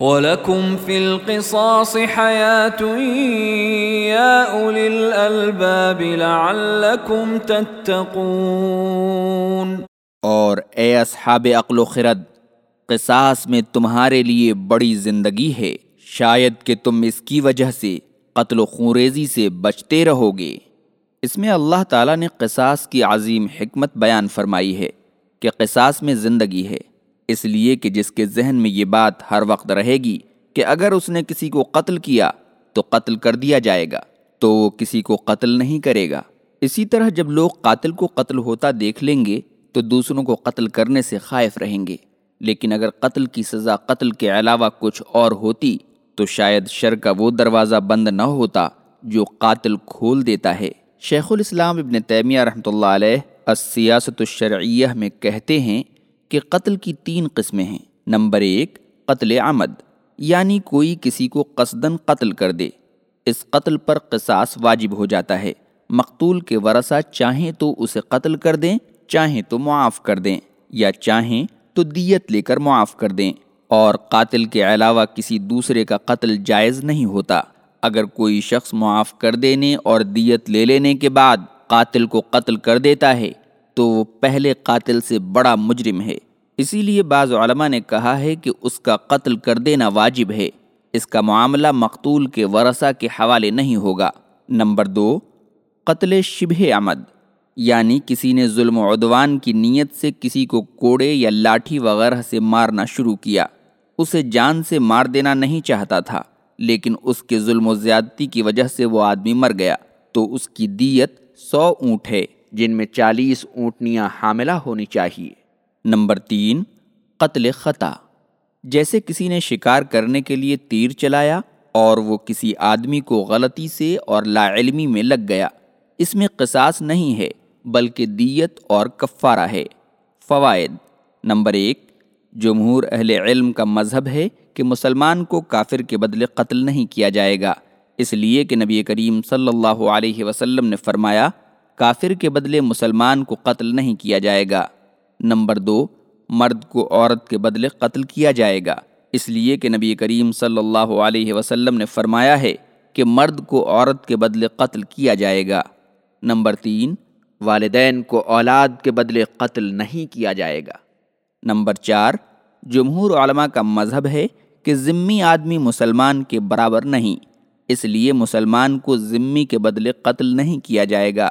وَلَكُمْ فِي الْقِصَاصِ حَيَاةٌ يَا أُولِي الْأَلْبَابِ لَعَلَّكُمْ تَتَّقُونَ اور اے اصحاب عقل و خرد، قصاص میں تمہارے لیے بڑی زندگی ہے۔ شاید کہ تم اس کی وجہ سے، قتل و خوریزی سے بچتے رہو گے۔ اس میں اللہ تعالیٰ نے قصاص کی عظیم حکمت بیان فرمائی ہے کہ قصاص میں زندگی ہے۔ اس لیے کہ جس کے ذہن میں یہ بات ہر وقت رہے گی کہ اگر اس نے کسی کو قتل کیا تو قتل کر دیا جائے گا، تو وہ کسی کو قتل نہیں کرے گا۔ اسی طرح جب لوگ قاتل کو قتل ہوتا دیکھ لیں گے تو دوسروں کو قتل کرنے سے خائف رہیں گے۔ لیکن اگر قتل کی سزا قتل کے علاوہ کچھ اور ہوتی تو شاید شر کا وہ دروازہ بند نہ ہوتا جو قاتل کھول دیتا ہے۔ شیخ الاسلام ابن تیمیہ رحمۃ اللہ علیہ السیاست الشرعیہ میں کہتے ہیں کہ قتل کی تین قسمیں ہیں۔ نمبر ایک، قتل عمد یعنی کوئی کسی کو قصدن قتل کر دے۔ اس قتل پر قصاص واجب ہو جاتا ہے۔ مقتول کے ورثہ چاہیں تو اسے قتل کر دیں، چاہیں تو معاف کر دیں، یا چاہیں تو دیت لے کر معاف کر دیں۔ اور قاتل کے علاوہ کسی دوسرے کا قتل جائز نہیں ہوتا۔ اگر کوئی شخص معاف کر دینے اور دیت لے لینے کے بعد قاتل کو قتل کر دیتا ہے تو وہ پہلے قاتل سے بڑا مجرم ہے۔ اسی لیے بعض علماء نے کہا ہے کہ اس کا قتل کر دینا واجب ہے۔ اس کا معاملہ مقتول کے ورثہ کے حوالے نہیں ہوگا۔ نمبر دو، قتل شبہ عمد یعنی کسی نے ظلم و عدوان کی نیت سے کسی کو کوڑے یا لاٹھی وغیرہ سے مارنا شروع کیا۔ اسے جان سے مار دینا نہیں چاہتا تھا، لیکن اس کے ظلم و زیادتی کی وجہ سے وہ آدمی مر گیا۔ تو اس کی دیت سو اونٹ ہے۔ جن میں چالیس اونٹنیاں حاملہ ہونی چاہیے۔ نمبر تین، قتل خطا۔ جیسے کسی نے شکار کرنے کے لیے تیر چلایا اور وہ کسی آدمی کو غلطی سے اور لا علمی میں لگ گیا۔ اس میں قصاص نہیں ہے، بلکہ دیت اور کفارہ ہے۔ فوائد، نمبر ایک، جمہور اہل علم کا مذہب ہے کہ مسلمان کو کافر کے بدلے قتل نہیں کیا جائے گا۔ اس لیے کہ نبی کریم صلی اللہ علیہ وسلم نے فرمایا کافر کے بدلے مسلمان کو قتل نہیں کیا جائے گا۔ نمبر دو، مرد کو عورت کے بدلے قتل کیا جائے گا۔ اس لیے کہ نبی کریم صلی اللہ علیہ وسلم نے فرمایا ہے کہ مرد کو عورت کے بدلے قتل کیا جائے گا۔ نمبر تین، والدین کو اولاد کے بدلے قتل نہیں کیا جائے گا۔ نمبر چار، جمہور علماء کا مذہب ہے کہ ذمی آدمی مسلمان کے برابر نہیں، اس لیے مسلمان کو ذمی کے بدلے قتل نہیں کیا جائے گا۔